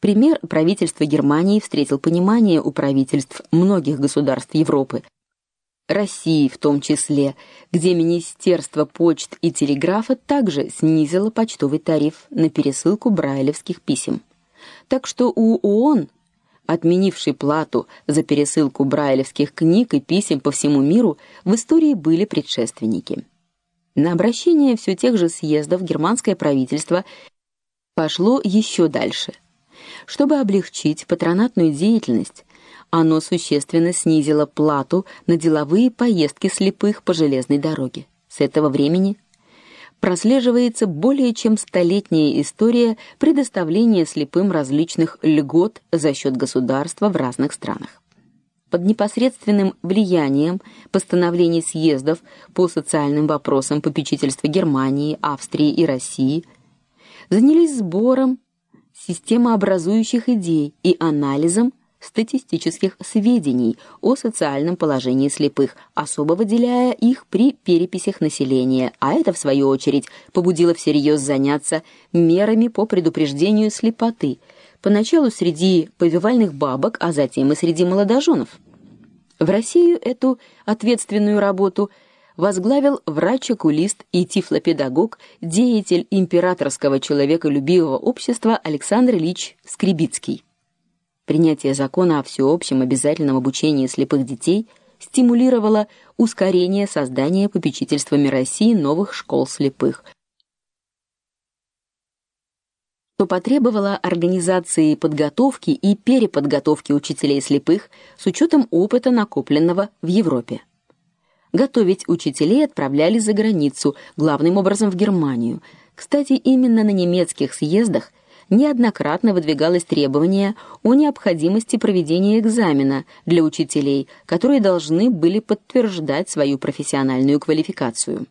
Пример правительства Германии встретил понимание у правительств многих государств Европы, России в том числе, где Министерство почт и телеграфа также снизило почтовый тариф на пересылку брайлевских писем. Так что у ООН, отменившей плату за пересылку брайлевских книг и писем по всему миру, в истории были предшественники. На обращение все тех же съездов германское правительство пошло еще дальше. Чтобы облегчить патронатную деятельность, оно существенно снизило плату на деловые поездки слепых по железной дороге. С этого времени прослеживается более чем столетняя история предоставления слепым различных льгот за счет государства в разных странах. Под непосредственным влиянием постановлений съездов по социальным вопросам попечительства Германии, Австрии и России занялись сбором системообразующих идей и анализом статистических сведений о социальном положении слепых, особо выделяя их при переписях населения, а это в свою очередь побудило всерьез заняться мерами по предупреждению слепоты, поначалу среди повивальных бабок, а затем и среди молодоженов. В Россию эту ответственную работу возглавил врач-окулист и тифлопедагог, деятель императорского человеколюбивого общества Александр Ильич Скребицкий. Принятие закона о всеобщем обязательном обучении слепых детей стимулировало ускорение создания попечительствами России новых школ слепых, что потребовало организации подготовки и переподготовки учителей слепых с учетом опыта, накопленного в Европе. Готовить учителей отправляли за границу, главным образом в Германию. Кстати, именно на немецких съездах неоднократно выдвигалось требование о необходимости проведения экзамена для учителей, которые должны были подтверждать свою профессиональную квалификацию.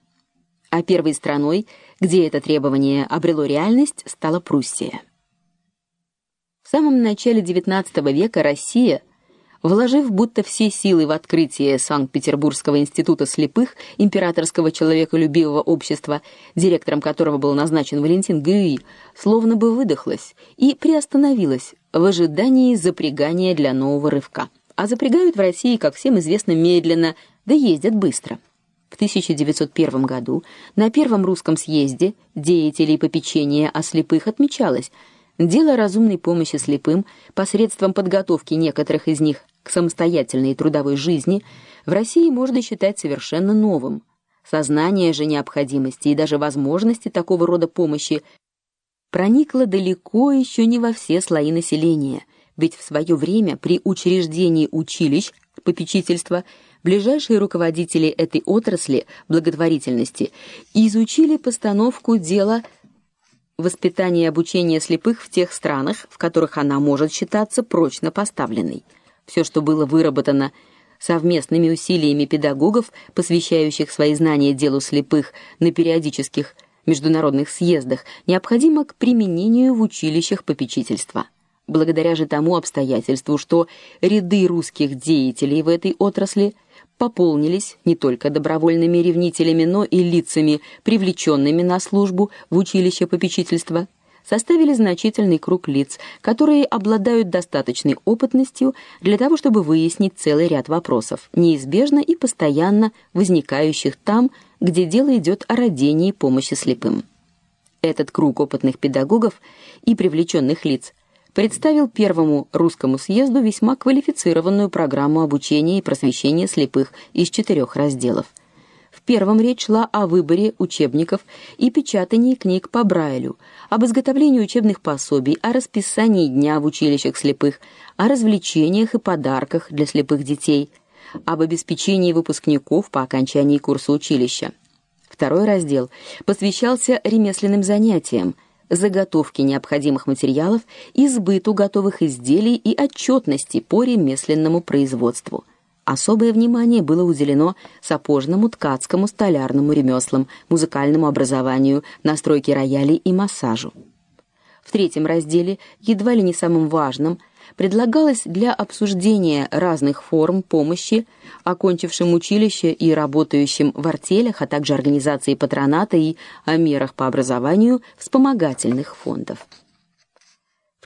А первой страной, где это требование обрело реальность, стала Пруссия. В самом начале XIX века Россия вложив будто все силы в открытие Санкт-Петербургского института слепых императорского человеколюбивого общества, директором которого был назначен Валентин Гюи, словно бы выдохлась и приостановилась в ожидании запрягания для нового рывка. А запрягают в России, как всем известно, медленно, да ездят быстро. В 1901 году на первом русском съезде деятелей попечения о слепых отмечалось – Дело разумной помощи слепым посредством подготовки некоторых из них к самостоятельной трудовой жизни в России можно считать совершенно новым. Сознание же необходимости и даже возможности такого рода помощи проникло далеко еще не во все слои населения, ведь в свое время при учреждении училищ попечительства ближайшие руководители этой отрасли благотворительности изучили постановку дела воспитания и обучения слепых в тех странах, в которых она может считаться прочно поставленной. Все, что было выработано совместными усилиями педагогов, посвящающих свои знания делу слепых на периодических международных съездах, необходимо к применению в училищах попечительства. Благодаря же тому обстоятельству, что ряды русских деятелей в этой отрасли – пополнились не только добровольными ревнителями, но и лицами, привлеченными на службу в училище попечительства, составили значительный круг лиц, которые обладают достаточной опытностью для того, чтобы выяснить целый ряд вопросов, неизбежно и постоянно возникающих там, где дело идет о родении помощи слепым. Этот круг опытных педагогов и привлеченных лиц представил первому русскому съезду весьма квалифицированную программу обучения и просвещения слепых из четырех разделов. В первом речь шла о выборе учебников и печатании книг по Брайлю, об изготовлении учебных пособий, о расписании дня в училищах слепых, о развлечениях и подарках для слепых детей, об обеспечении выпускников по окончании курса училища. Второй раздел посвящался ремесленным занятиям – заготовки необходимых материалов и сбыту готовых изделий и отчетности по ремесленному производству. Особое внимание было уделено сапожному, ткацкому, столярному ремеслам, музыкальному образованию, настройке роялей и массажу. В третьем разделе, едва ли не самым важным, предлагалось для обсуждения разных форм помощи окончившим училище и работающим в артелях, а также организации патроната и о мерах по образованию вспомогательных фондов.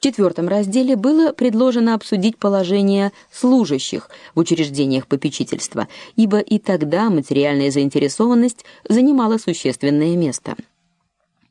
В четвертом разделе было предложено обсудить положение служащих в учреждениях попечительства, ибо и тогда материальная заинтересованность занимала существенное место.